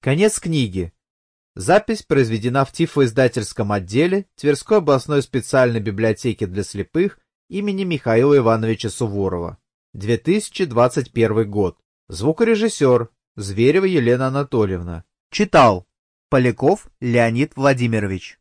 Конец книги. Запись произведена в тифлоиздательском отделе Тверской областной специальной библиотеки для слепых имени Михаила Ивановича Суворова. 2021 год. Звукорежиссер Зверева Елена Анатольевна. Читал Поляков Леонид Владимирович.